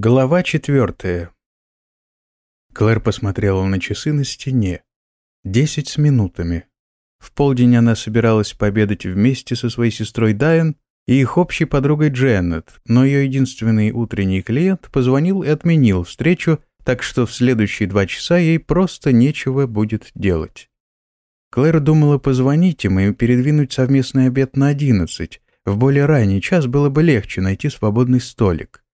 Глава четвертая. Клэр посмотрела на часы на стене. Десять с минутами. В полдень она собиралась пообедать вместе со своей сестрой Дайан и их общей подругой Дженнет, но ее единственный утренний клиент позвонил и отменил встречу, так что в следующие два часа ей просто нечего будет делать. Клэр думала позвонить им и передвинуть совместный обед на одиннадцать. В более ранний час было бы легче найти свободный столик.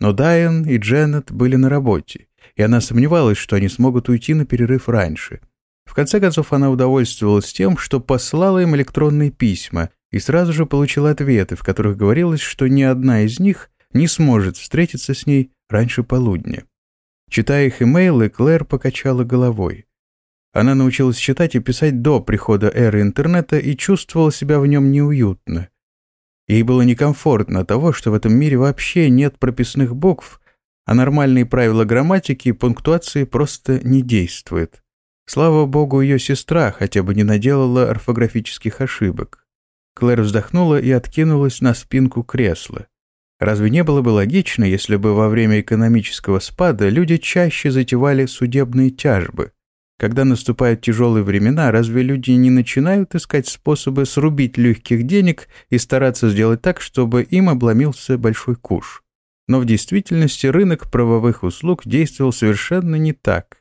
Но Дайан и Дженнет были на работе, и она сомневалась, что они смогут уйти на перерыв раньше. В конце концов, она удовольствовалась тем, что послала им электронные письма и сразу же получила ответы, в которых говорилось, что ни одна из них не сможет встретиться с ней раньше полудня. Читая их имейлы, Клэр покачала головой. Она научилась читать и писать до прихода эры интернета и чувствовала себя в нем неуютно. Ей было некомфортно того, что в этом мире вообще нет прописных букв, а нормальные правила грамматики и пунктуации просто не действуют. Слава богу, ее сестра хотя бы не наделала орфографических ошибок. Клэр вздохнула и откинулась на спинку кресла. Разве не было бы логично, если бы во время экономического спада люди чаще затевали судебные тяжбы? Когда наступают тяжелые времена, разве люди не начинают искать способы срубить легких денег и стараться сделать так, чтобы им обломился большой куш? Но в действительности рынок правовых услуг действовал совершенно не так.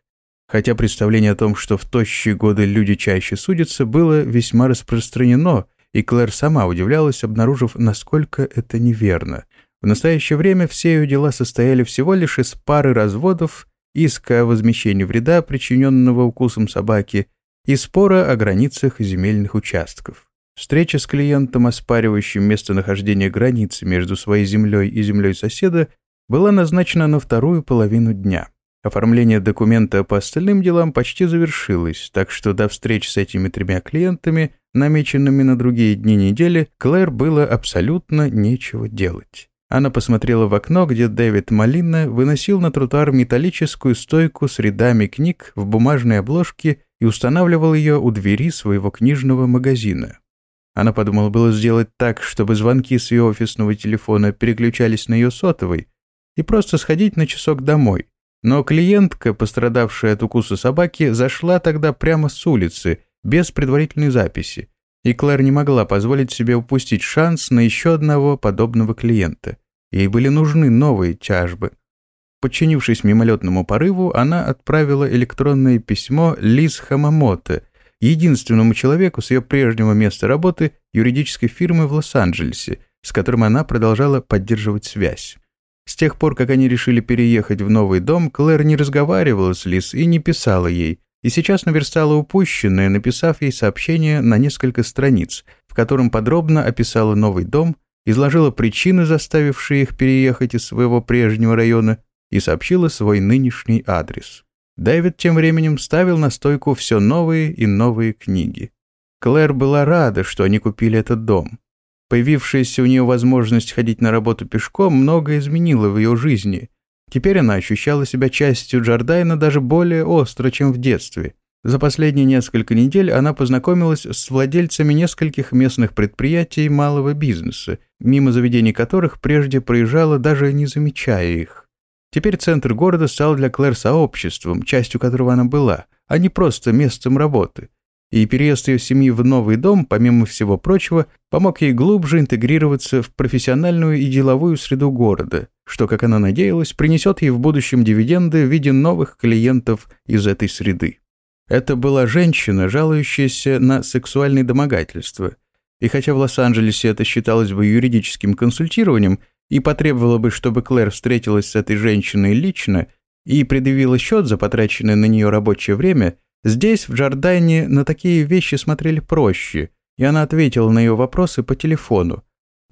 Хотя представление о том, что в тощие годы люди чаще судятся, было весьма распространено, и Клэр сама удивлялась, обнаружив, насколько это неверно. В настоящее время все ее дела состояли всего лишь из пары разводов иска о возмещении вреда, причиненного укусом собаки, и спора о границах земельных участков. Встреча с клиентом, оспаривающим местонахождение границы между своей землей и землей соседа, была назначена на вторую половину дня. Оформление документа по остальным делам почти завершилось, так что до встреч с этими тремя клиентами, намеченными на другие дни недели, Клэр было абсолютно нечего делать. Она посмотрела в окно, где Дэвид Малина выносил на тротуар металлическую стойку с рядами книг в бумажной обложке и устанавливал ее у двери своего книжного магазина. Она подумала было сделать так, чтобы звонки с ее офисного телефона переключались на ее сотовый, и просто сходить на часок домой. Но клиентка, пострадавшая от укуса собаки, зашла тогда прямо с улицы, без предварительной записи, и Клэр не могла позволить себе упустить шанс на еще одного подобного клиента. Ей были нужны новые тяжбы. Подчинившись мимолетному порыву, она отправила электронное письмо Лиз Хамамото, единственному человеку с ее прежнего места работы юридической фирмы в Лос-Анджелесе, с которым она продолжала поддерживать связь. С тех пор, как они решили переехать в новый дом, Клэр не разговаривала с Лиз и не писала ей, и сейчас наверстала упущенное, написав ей сообщение на несколько страниц, в котором подробно описала новый дом, изложила причины, заставившие их переехать из своего прежнего района, и сообщила свой нынешний адрес. Дэвид тем временем ставил на стойку все новые и новые книги. Клэр была рада, что они купили этот дом. Появившаяся у нее возможность ходить на работу пешком многое изменило в ее жизни, Теперь она ощущала себя частью Джордайна даже более остро, чем в детстве. За последние несколько недель она познакомилась с владельцами нескольких местных предприятий малого бизнеса, мимо заведений которых прежде проезжала, даже не замечая их. Теперь центр города стал для Клэр сообществом, частью которого она была, а не просто местом работы и переезд ее семьи в новый дом, помимо всего прочего, помог ей глубже интегрироваться в профессиональную и деловую среду города, что, как она надеялась, принесет ей в будущем дивиденды в виде новых клиентов из этой среды. Это была женщина, жалующаяся на сексуальные домогательства. И хотя в Лос-Анджелесе это считалось бы юридическим консультированием и потребовало бы, чтобы Клэр встретилась с этой женщиной лично и предъявила счет за потраченное на нее рабочее время – Здесь, в Джордане, на такие вещи смотрели проще, и она ответила на ее вопросы по телефону,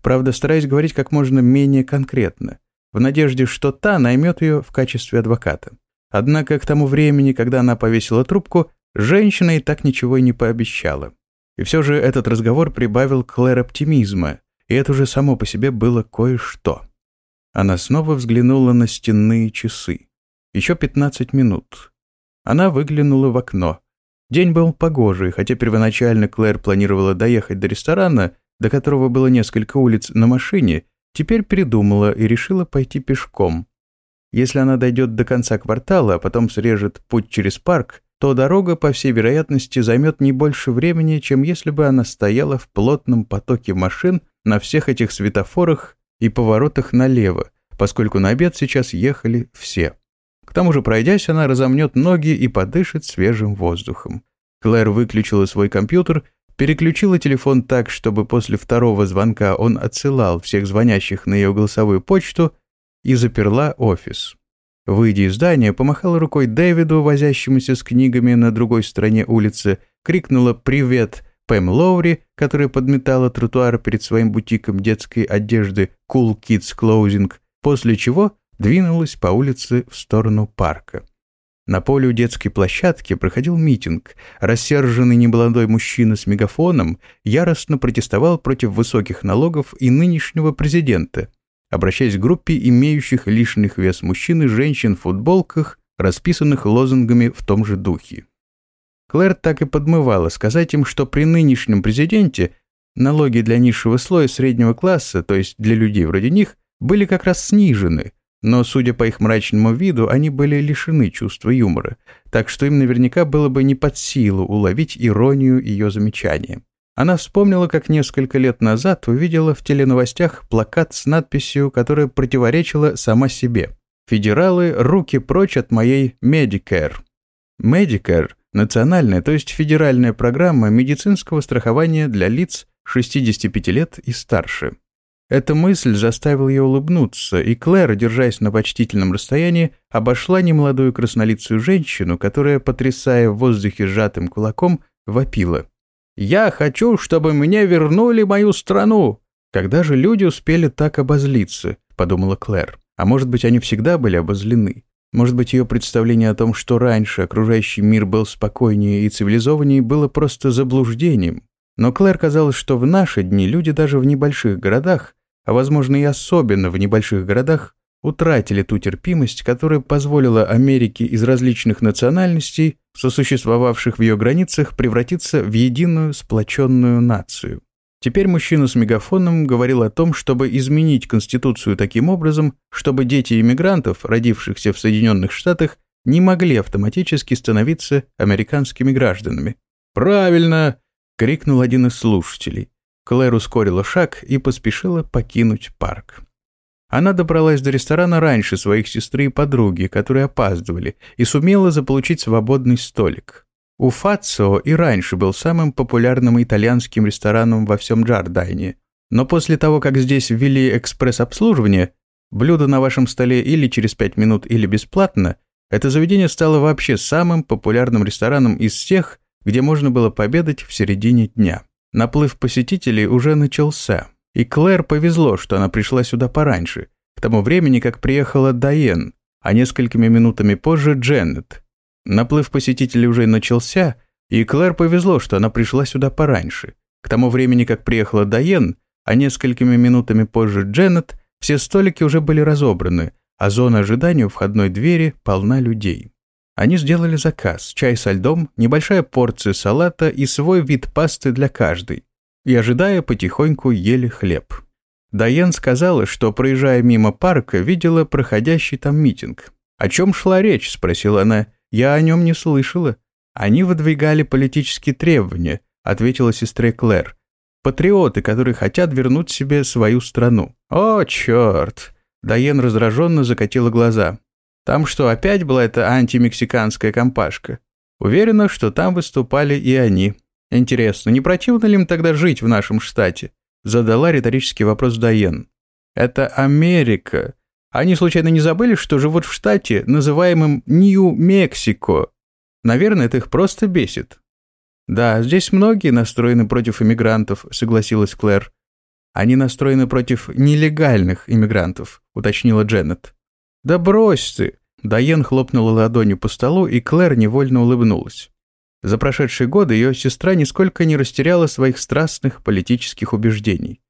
правда, стараясь говорить как можно менее конкретно, в надежде, что та наймет ее в качестве адвоката. Однако к тому времени, когда она повесила трубку, женщина и так ничего и не пообещала. И все же этот разговор прибавил Клэр оптимизма, и это уже само по себе было кое-что. Она снова взглянула на стенные часы. Еще 15 минут. Она выглянула в окно. День был погожий, хотя первоначально Клэр планировала доехать до ресторана, до которого было несколько улиц на машине, теперь передумала и решила пойти пешком. Если она дойдет до конца квартала, а потом срежет путь через парк, то дорога, по всей вероятности, займет не больше времени, чем если бы она стояла в плотном потоке машин на всех этих светофорах и поворотах налево, поскольку на обед сейчас ехали все. К тому же, пройдясь, она разомнет ноги и подышит свежим воздухом. Клэр выключила свой компьютер, переключила телефон так, чтобы после второго звонка он отсылал всех звонящих на ее голосовую почту и заперла офис. Выйдя из здания, помахала рукой Дэвиду, возящемуся с книгами на другой стороне улицы, крикнула «Привет!» Пэм Лоури, которая подметала тротуар перед своим бутиком детской одежды Cool Kids Clothing, после чего двинулась по улице в сторону парка. На поле у детской площадки проходил митинг. Рассерженный немолодой мужчина с мегафоном яростно протестовал против высоких налогов и нынешнего президента, обращаясь к группе имеющих лишних вес мужчин и женщин в футболках, расписанных лозунгами в том же духе. Клэр так и подмывала сказать им, что при нынешнем президенте налоги для низшего слоя среднего класса, то есть для людей вроде них, были как раз снижены, но, судя по их мрачному виду, они были лишены чувства юмора, так что им наверняка было бы не под силу уловить иронию ее замечания. Она вспомнила, как несколько лет назад увидела в теленовостях плакат с надписью, которая противоречила сама себе. «Федералы, руки прочь от моей Medicare». Medicare – национальная, то есть федеральная программа медицинского страхования для лиц 65 лет и старше. Эта мысль заставила ее улыбнуться, и Клэр, держась на почтительном расстоянии, обошла немолодую краснолицую женщину, которая, потрясая в воздухе сжатым кулаком, вопила. «Я хочу, чтобы мне вернули мою страну!» «Когда же люди успели так обозлиться?» – подумала Клэр. А может быть, они всегда были обозлены? Может быть, ее представление о том, что раньше окружающий мир был спокойнее и цивилизованнее, было просто заблуждением? Но Клэр казалось, что в наши дни люди даже в небольших городах а возможно и особенно в небольших городах, утратили ту терпимость, которая позволила Америке из различных национальностей, сосуществовавших в ее границах, превратиться в единую сплоченную нацию. Теперь мужчина с мегафоном говорил о том, чтобы изменить Конституцию таким образом, чтобы дети иммигрантов, родившихся в Соединенных Штатах, не могли автоматически становиться американскими гражданами. «Правильно!» — крикнул один из слушателей. Клэр ускорила шаг и поспешила покинуть парк. Она добралась до ресторана раньше своих сестры и подруги, которые опаздывали, и сумела заполучить свободный столик. У Фацио и раньше был самым популярным итальянским рестораном во всем Джардайне, но после того, как здесь ввели экспресс-обслуживание, блюдо на вашем столе или через пять минут, или бесплатно, это заведение стало вообще самым популярным рестораном из всех, где можно было пообедать в середине дня. Наплыв посетителей уже начался, и Клэр повезло, что она пришла сюда пораньше, к тому времени, как приехала Дайен, а несколькими минутами позже Дженнет. Наплыв посетителей уже начался, и Клэр повезло, что она пришла сюда пораньше. К тому времени, как приехала Дайен, а несколькими минутами позже Дженнет, все столики уже были разобраны, а зона ожидания у входной двери полна людей. Они сделали заказ, чай со льдом, небольшая порция салата и свой вид пасты для каждой. И, ожидая, потихоньку ели хлеб. Дайен сказала, что, проезжая мимо парка, видела проходящий там митинг. «О чем шла речь?» – спросила она. «Я о нем не слышала». «Они выдвигали политические требования», – ответила сестре Клэр. «Патриоты, которые хотят вернуть себе свою страну». «О, черт!» Дайен раздраженно закатила глаза. Там что, опять была эта антимексиканская компашка? Уверена, что там выступали и они. Интересно, не противно ли им тогда жить в нашем штате? Задала риторический вопрос Дайен. Это Америка. Они случайно не забыли, что живут в штате, называемом Нью-Мексико? Наверное, это их просто бесит. Да, здесь многие настроены против иммигрантов, согласилась Клэр. Они настроены против нелегальных иммигрантов, уточнила Дженнет. «Да брось ты!» Дайен хлопнула ладонью по столу, и Клэр невольно улыбнулась. За прошедшие годы ее сестра нисколько не растеряла своих страстных политических убеждений.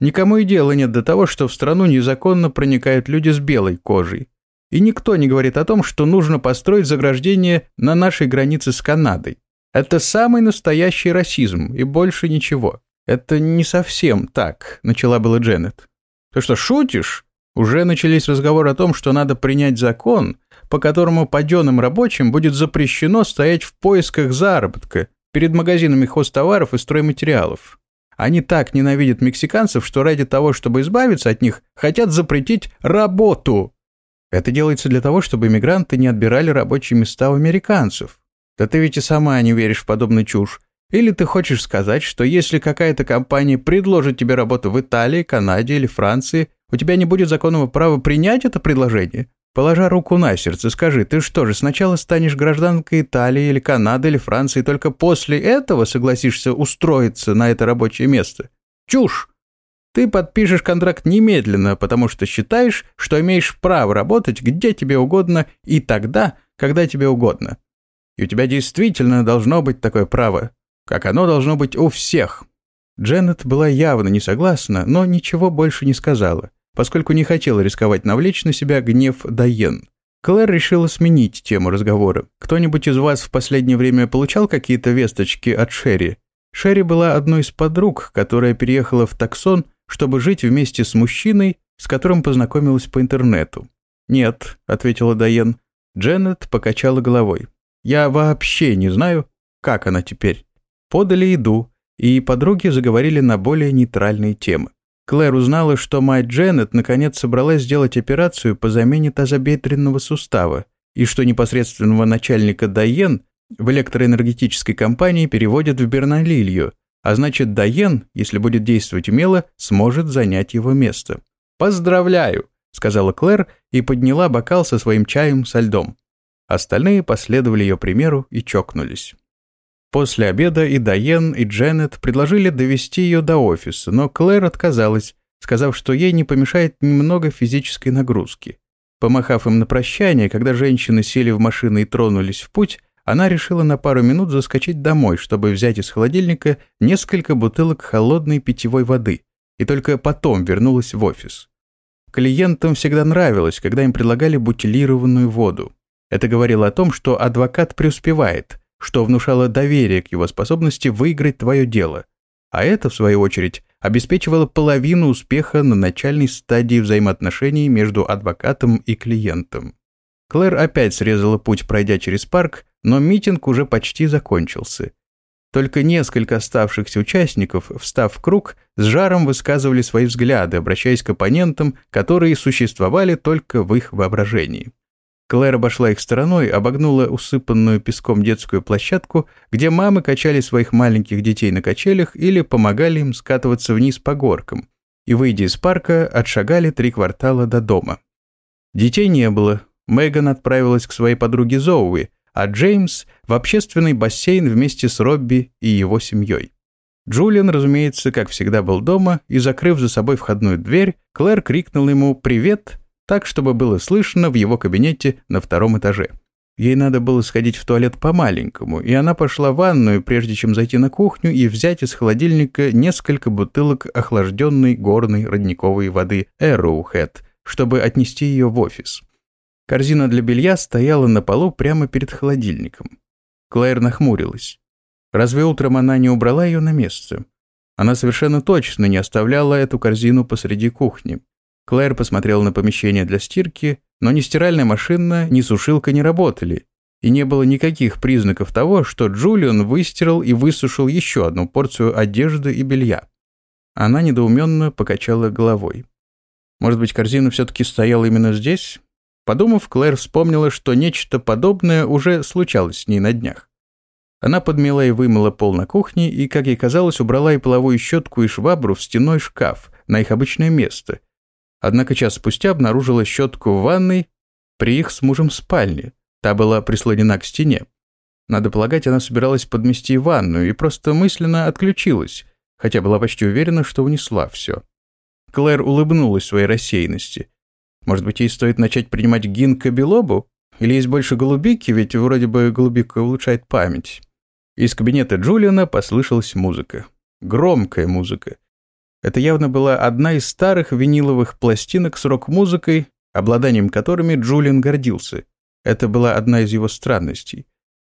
Никому и дела нет до того, что в страну незаконно проникают люди с белой кожей. И никто не говорит о том, что нужно построить заграждение на нашей границе с Канадой. Это самый настоящий расизм, и больше ничего. Это не совсем так, начала была Дженнет. Ты что, шутишь? Уже начались разговоры о том, что надо принять закон, по которому паденным рабочим будет запрещено стоять в поисках заработка перед магазинами хозтоваров и стройматериалов. Они так ненавидят мексиканцев, что ради того, чтобы избавиться от них, хотят запретить работу. Это делается для того, чтобы иммигранты не отбирали рабочие места у американцев. Да ты ведь и сама не веришь в подобную чушь. Или ты хочешь сказать, что если какая-то компания предложит тебе работу в Италии, Канаде или Франции, у тебя не будет законного права принять это предложение? Положа руку на сердце, скажи, ты что же, сначала станешь гражданкой Италии или Канады или Франции, только после этого согласишься устроиться на это рабочее место? Чушь! Ты подпишешь контракт немедленно, потому что считаешь, что имеешь право работать где тебе угодно и тогда, когда тебе угодно. И у тебя действительно должно быть такое право как оно должно быть у всех. Дженнет была явно не согласна, но ничего больше не сказала, поскольку не хотела рисковать навлечь на себя гнев Дайен. Клэр решила сменить тему разговора. «Кто-нибудь из вас в последнее время получал какие-то весточки от Шерри?» Шерри была одной из подруг, которая переехала в Таксон, чтобы жить вместе с мужчиной, с которым познакомилась по интернету. «Нет», — ответила Дайен. Дженнет покачала головой. «Я вообще не знаю, как она теперь». Подали еду, и подруги заговорили на более нейтральные темы. Клэр узнала, что мать Дженнет наконец собралась сделать операцию по замене тазобедренного сустава, и что непосредственного начальника Дайен в электроэнергетической компании переводят в Берналилью, а значит Дайен, если будет действовать умело, сможет занять его место. «Поздравляю!» – сказала Клэр и подняла бокал со своим чаем со льдом. Остальные последовали ее примеру и чокнулись. После обеда и Дайен, и Дженнет предложили довести ее до офиса, но Клэр отказалась, сказав, что ей не помешает немного физической нагрузки. Помахав им на прощание, когда женщины сели в машину и тронулись в путь, она решила на пару минут заскочить домой, чтобы взять из холодильника несколько бутылок холодной питьевой воды, и только потом вернулась в офис. Клиентам всегда нравилось, когда им предлагали бутилированную воду. Это говорило о том, что адвокат преуспевает – что внушало доверие к его способности выиграть твое дело. А это, в свою очередь, обеспечивало половину успеха на начальной стадии взаимоотношений между адвокатом и клиентом. Клэр опять срезала путь, пройдя через парк, но митинг уже почти закончился. Только несколько оставшихся участников, встав в круг, с жаром высказывали свои взгляды, обращаясь к оппонентам, которые существовали только в их воображении. Клэр обошла их стороной, обогнула усыпанную песком детскую площадку, где мамы качали своих маленьких детей на качелях или помогали им скатываться вниз по горкам, и, выйдя из парка, отшагали три квартала до дома. Детей не было. Меган отправилась к своей подруге Зоуи, а Джеймс – в общественный бассейн вместе с Робби и его семьей. Джулиан, разумеется, как всегда был дома, и, закрыв за собой входную дверь, Клэр крикнул ему «Привет!» Так, чтобы было слышно в его кабинете на втором этаже. Ей надо было сходить в туалет по-маленькому, и она пошла в ванную, прежде чем зайти на кухню и взять из холодильника несколько бутылок охлажденной горной родниковой воды Arrowhead, чтобы отнести ее в офис. Корзина для белья стояла на полу прямо перед холодильником. Клэр нахмурилась. Разве утром она не убрала ее на место? Она совершенно точно не оставляла эту корзину посреди кухни. Клэр посмотрела на помещение для стирки, но ни стиральная машина, ни сушилка не работали, и не было никаких признаков того, что Джулиан выстирал и высушил еще одну порцию одежды и белья. Она недоуменно покачала головой. Может быть, корзина все-таки стояла именно здесь? Подумав, Клэр вспомнила, что нечто подобное уже случалось с ней на днях. Она подмела и вымыла пол на кухне и, как ей казалось, убрала и половую щетку и швабру в стеной шкаф на их обычное место, Однако час спустя обнаружила щетку в ванной при их с мужем спальне. Та была прислонена к стене. Надо полагать, она собиралась подмести ванную и просто мысленно отключилась, хотя была почти уверена, что унесла все. Клэр улыбнулась своей рассеянности. Может быть, ей стоит начать принимать гинкобилобу? Или есть больше голубики, ведь вроде бы голубика улучшает память. Из кабинета Джулиана послышалась музыка. Громкая музыка. Это явно была одна из старых виниловых пластинок с рок-музыкой, обладанием которыми Джулиан гордился. Это была одна из его странностей.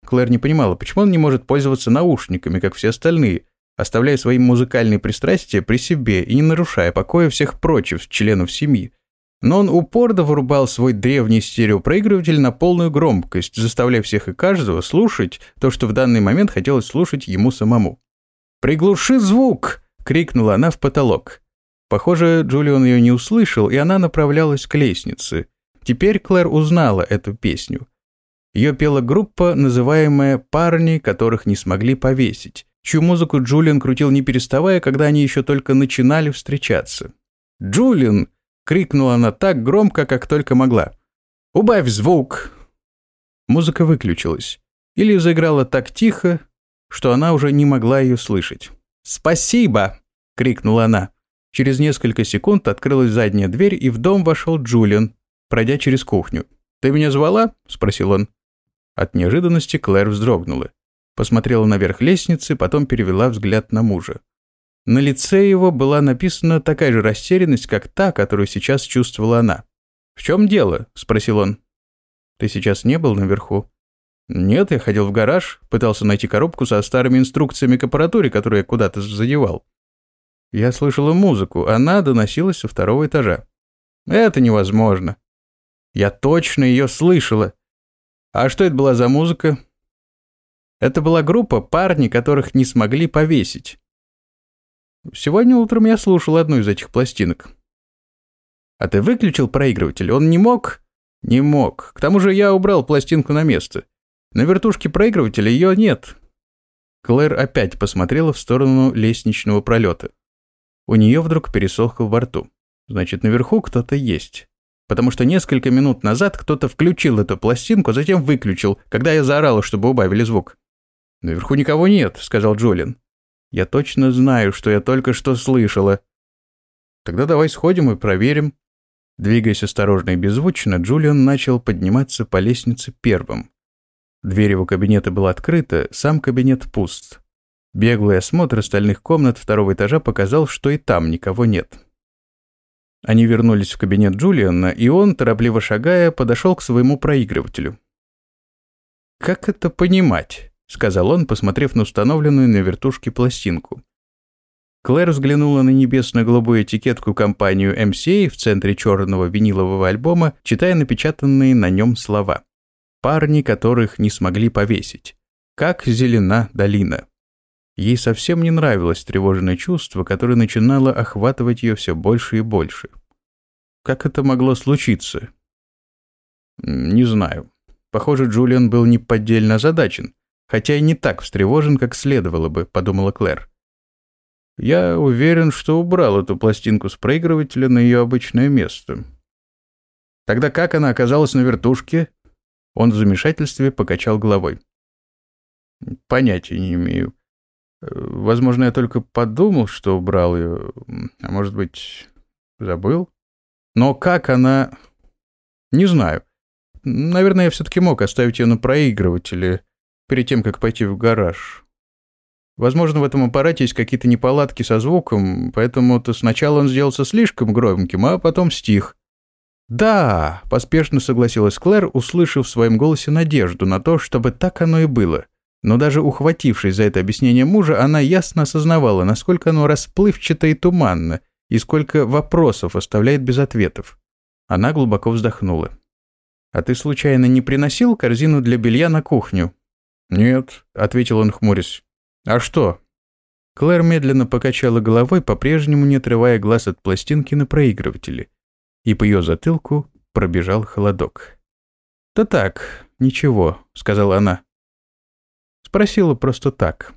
Клэр не понимала, почему он не может пользоваться наушниками, как все остальные, оставляя свои музыкальные пристрастия при себе и не нарушая покоя всех прочих членов семьи. но он упорно вырубал свой древний стереопроигрыватель на полную громкость, заставляя всех и каждого слушать то, что в данный момент хотелось слушать ему самому. «Приглуши звук!» — крикнула она в потолок. Похоже, Джулиан ее не услышал, и она направлялась к лестнице. Теперь Клэр узнала эту песню. Ее пела группа, называемая «Парни, которых не смогли повесить», чью музыку Джулиан крутил не переставая, когда они еще только начинали встречаться. «Джулиан!» — крикнула она так громко, как только могла. «Убавь звук!» Музыка выключилась. Или заиграла так тихо, что она уже не могла ее слышать. «Спасибо!» — крикнула она. Через несколько секунд открылась задняя дверь, и в дом вошел Джулиан, пройдя через кухню. «Ты меня звала?» – спросил он. От неожиданности Клэр вздрогнула. Посмотрела наверх лестницы, потом перевела взгляд на мужа. На лице его была написана такая же растерянность, как та, которую сейчас чувствовала она. «В чем дело?» – спросил он. «Ты сейчас не был наверху?» «Нет, я ходил в гараж, пытался найти коробку со старыми инструкциями к аппаратуре, которую я куда-то задевал. Я слышала музыку, она доносилась со второго этажа. Это невозможно. Я точно ее слышала. А что это была за музыка? Это была группа парни, которых не смогли повесить. Сегодня утром я слушал одну из этих пластинок. А ты выключил проигрыватель? Он не мог? Не мог. К тому же я убрал пластинку на место. На вертушке проигрывателя ее нет. Клэр опять посмотрела в сторону лестничного пролета. У нее вдруг пересохло во рту. Значит, наверху кто-то есть. Потому что несколько минут назад кто-то включил эту пластинку, затем выключил, когда я заорала, чтобы убавили звук. «Наверху никого нет», — сказал Джолин. «Я точно знаю, что я только что слышала». «Тогда давай сходим и проверим». Двигаясь осторожно и беззвучно, Джулиан начал подниматься по лестнице первым. Дверь его кабинета была открыта, сам кабинет пуст. Беглый осмотр остальных комнат второго этажа показал, что и там никого нет. Они вернулись в кабинет Джулиана, и он, торопливо шагая, подошел к своему проигрывателю. «Как это понимать?» — сказал он, посмотрев на установленную на вертушке пластинку. Клэр взглянула на небесно-голубую этикетку компанию MCA в центре черного винилового альбома, читая напечатанные на нем слова. «Парни, которых не смогли повесить. Как зелена долина». Ей совсем не нравилось тревожное чувство, которое начинало охватывать ее все больше и больше. Как это могло случиться? Не знаю. Похоже, Джулиан был неподдельно озадачен, хотя и не так встревожен, как следовало бы, подумала Клэр. Я уверен, что убрал эту пластинку с проигрывателя на ее обычное место. Тогда как она оказалась на вертушке? Он в замешательстве покачал головой. Понятия не имею. Возможно, я только подумал, что убрал ее, а может быть, забыл. Но как она... Не знаю. Наверное, я все-таки мог оставить ее на проигрывателе перед тем, как пойти в гараж. Возможно, в этом аппарате есть какие-то неполадки со звуком, поэтому-то сначала он сделался слишком громким, а потом стих. «Да», — поспешно согласилась Клэр, услышав в своем голосе надежду на то, чтобы так оно и было — но даже ухватившись за это объяснение мужа, она ясно осознавала, насколько оно расплывчато и туманно, и сколько вопросов оставляет без ответов. Она глубоко вздохнула. «А ты случайно не приносил корзину для белья на кухню?» «Нет», — ответил он, хмурясь. «А что?» Клэр медленно покачала головой, по-прежнему не отрывая глаз от пластинки на проигрывателе, и по ее затылку пробежал холодок. «Да так, ничего», — сказала она. Спросила просто так.